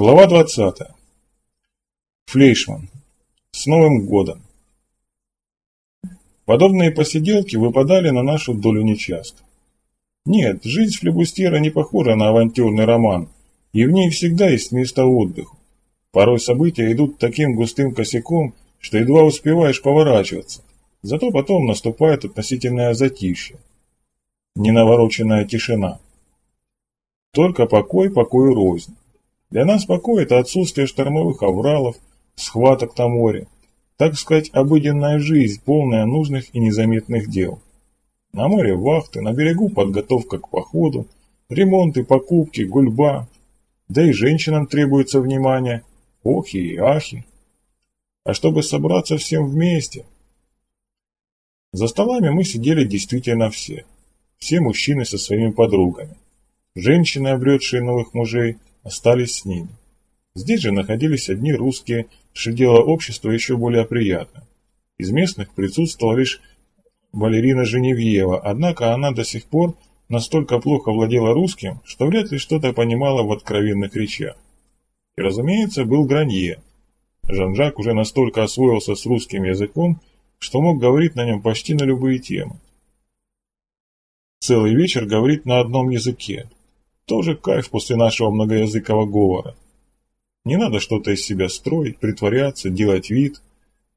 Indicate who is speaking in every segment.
Speaker 1: Глава 20. Флейшман. С Новым годом. Подобные посиделки выпадали на нашу долю нечасто. Нет, жизнь флебустьера не похожа на авантюрный роман, и в ней всегда есть место отдыху. Порой события идут таким густым косяком, что едва успеваешь поворачиваться, зато потом наступает относительное затишье. Ненавороченная тишина. Только покой, покой рознь. Для нас покой – это отсутствие штормовых авралов, схваток на море. Так сказать, обыденная жизнь, полная нужных и незаметных дел. На море вахты, на берегу подготовка к походу, ремонты, покупки, гульба. Да и женщинам требуется внимание. Охи и ахи. А чтобы собраться всем вместе. За столами мы сидели действительно все. Все мужчины со своими подругами. Женщины, обретшие новых мужей, остались с ними. Здесь же находились одни русские, что делало общество еще более приятным. Из местных присутствовала лишь Валерина Женевьева, однако она до сих пор настолько плохо владела русским, что вряд ли что-то понимала в откровенных речах. И, разумеется, был Гранье. Жан-Жак уже настолько освоился с русским языком, что мог говорить на нем почти на любые темы. Целый вечер говорит на одном языке, тоже кайф после нашего многоязыкового говора. Не надо что-то из себя строить, притворяться, делать вид.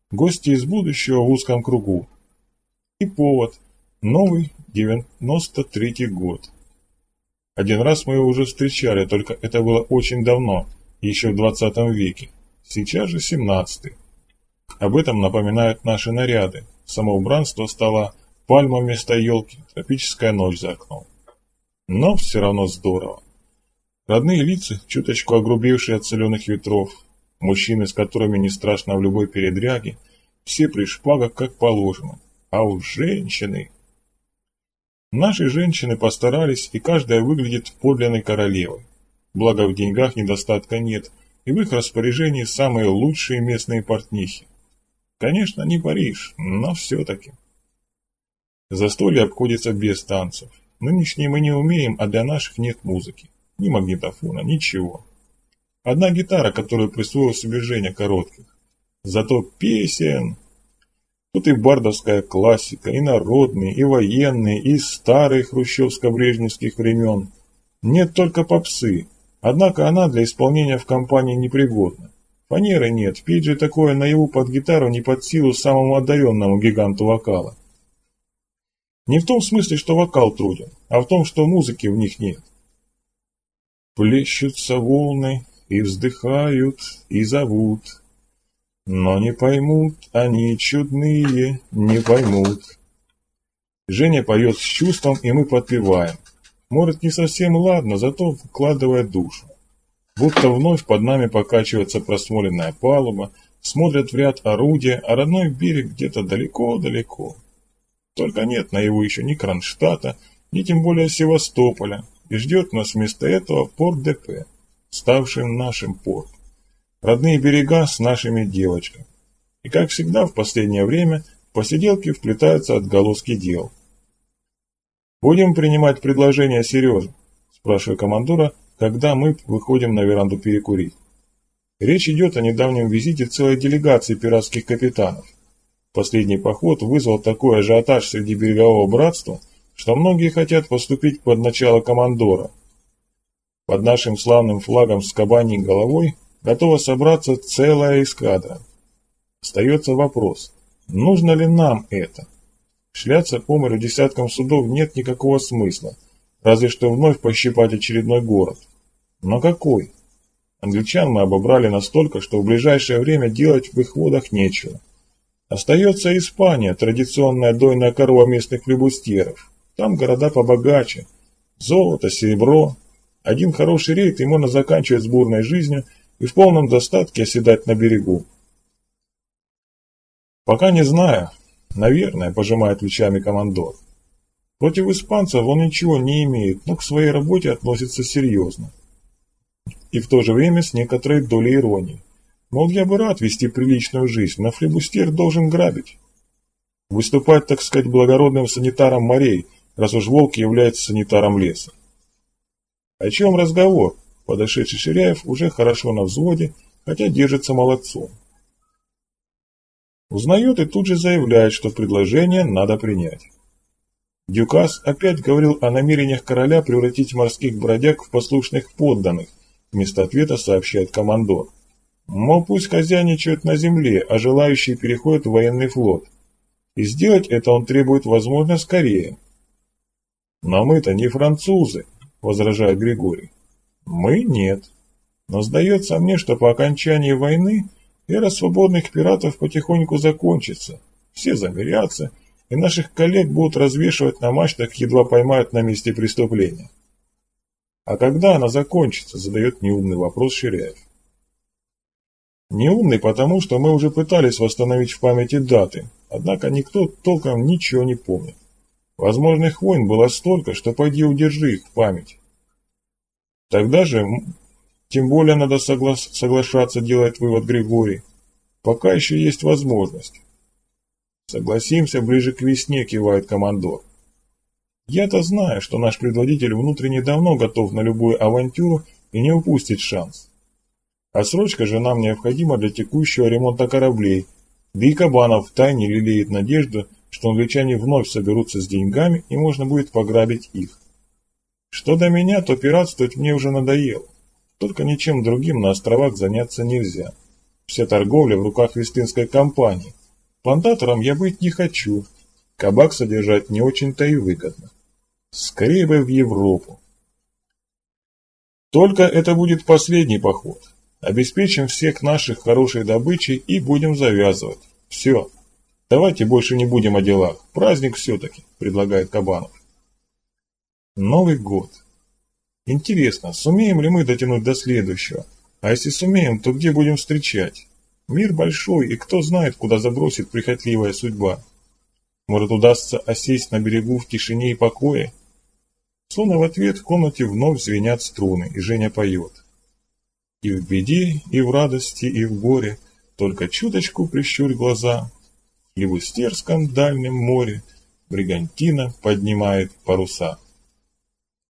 Speaker 1: Гости из будущего в узком кругу. И повод. Новый 93-й год. Один раз мы его уже встречали, только это было очень давно, еще в 20 веке. Сейчас же 17-й. Об этом напоминают наши наряды. Самоубранство стало пальма вместо елки, тропическая ночь за окном но все равно здорово. Родные лица, чуточку огрубевшие от соленых ветров, мужчины, с которыми не страшно в любой передряге, все при шпагах как положено, а уж женщины... Наши женщины постарались, и каждая выглядит подлинной королевой. Благо в деньгах недостатка нет, и в их распоряжении самые лучшие местные портнихи. Конечно, не Париж, но все-таки. Застолье обходится без танцев. Нынешние мы не умеем, а для наших нет музыки. Ни магнитофона, ничего. Одна гитара, которую присвоил себе Женя Коротких. Зато песен... Тут и бардовская классика, и народные, и военные, и старые хрущевско-брежневских времен. Нет только попсы, однако она для исполнения в компании непригодна. Фанеры нет, петь же такое наяву под гитару не под силу самому одаренному гиганту вокала. Не в том смысле, что вокал труден, а в том, что музыки в них нет. Плещутся волны и вздыхают, и зовут, но не поймут, они чудные, не поймут. Женя поет с чувством, и мы подпеваем. Может, не совсем ладно, зато вкладывает душу. Будто вновь под нами покачивается просмоленная палуба, смотрят в ряд орудия, а родной берег где-то далеко-далеко. Только нет на его еще ни Кронштадта, ни тем более Севастополя, и ждет нас вместо этого порт ДП, ставший нашим портом. Родные берега с нашими девочками. И как всегда в последнее время посиделки вплетаются отголоски дел. «Будем принимать предложение Сережи?» – спрашиваю командора, когда мы выходим на веранду перекурить. Речь идет о недавнем визите целой делегации пиратских капитанов – Последний поход вызвал такой ажиотаж среди берегового братства, что многие хотят поступить под начало командора. Под нашим славным флагом с кабаней головой готова собраться целая эскадра. Остается вопрос, нужно ли нам это? Шляться по морю десяткам судов нет никакого смысла, разве что вновь пощипать очередной город. Но какой? Англичан мы обобрали настолько, что в ближайшее время делать в их водах нечего. Остается Испания, традиционная дойная корова местных флебустьеров. Там города побогаче. Золото, серебро. Один хороший рейд, и можно заканчивать с бурной жизнью и в полном достатке оседать на берегу. Пока не знаю. Наверное, пожимает плечами командор. Против испанцев он ничего не имеет, но к своей работе относится серьезно. И в то же время с некоторой долей иронии. Мол, я бы рад вести приличную жизнь, но флебустьер должен грабить. Выступать, так сказать, благородным санитаром морей, раз уж волк является санитаром леса. О чем разговор? Подошедший Ширяев уже хорошо на взводе, хотя держится молодцом. Узнает и тут же заявляет, что предложение надо принять. Дюкас опять говорил о намерениях короля превратить морских бродяг в послушных подданных. Вместо ответа сообщает командор. Мол, пусть хозяйничают на земле, а желающие переходят в военный флот. И сделать это он требует, возможно, скорее. «Но мы-то не французы», — возражает Григорий. «Мы нет. Но сдается мне, что по окончании войны эра свободных пиратов потихоньку закончится. Все замерятся, и наших коллег будут развешивать на мачтах, едва поймают на месте преступления». «А когда она закончится?» — задает неумный вопрос Ширяев. Неумный потому, что мы уже пытались восстановить в памяти даты, однако никто толком ничего не помнит. Возможных войн было столько, что пойди удержи их в память. Тогда же, тем более надо согла соглашаться, делает вывод Григорий. Пока еще есть возможность. Согласимся, ближе к весне, кивает командор. Я-то знаю, что наш предводитель внутренне давно готов на любую авантюру и не упустит шанс. А срочка же нам необходима для текущего ремонта кораблей, да и Кабанов втайне лелеет надежду, что англичане вновь соберутся с деньгами и можно будет пограбить их. Что до меня, то пиратствовать мне уже надоело. Только ничем другим на островах заняться нельзя. Вся торговля в руках Вестынской компании. Плантатором я быть не хочу. Кабак содержать не очень-то и выгодно. Скорее бы в Европу. Только это будет последний поход. Обеспечим всех наших хорошей добычей и будем завязывать. Все. Давайте больше не будем о делах. Праздник все-таки, предлагает Кабанов. Новый год. Интересно, сумеем ли мы дотянуть до следующего? А если сумеем, то где будем встречать? Мир большой, и кто знает, куда забросит прихотливая судьба. Может, удастся осесть на берегу в тишине и покое? Словно в ответ в комнате вновь звенят струны, и Женя поет. И в беде, и в радости, и в горе, только чуточку прищурь глаза, и в Устерском дальнем море Бригантина поднимает паруса.